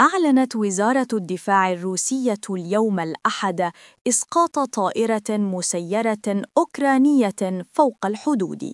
أعلنت وزارة الدفاع الروسية اليوم الأحد إسقاط طائرة مسيرة أوكرانية فوق الحدود.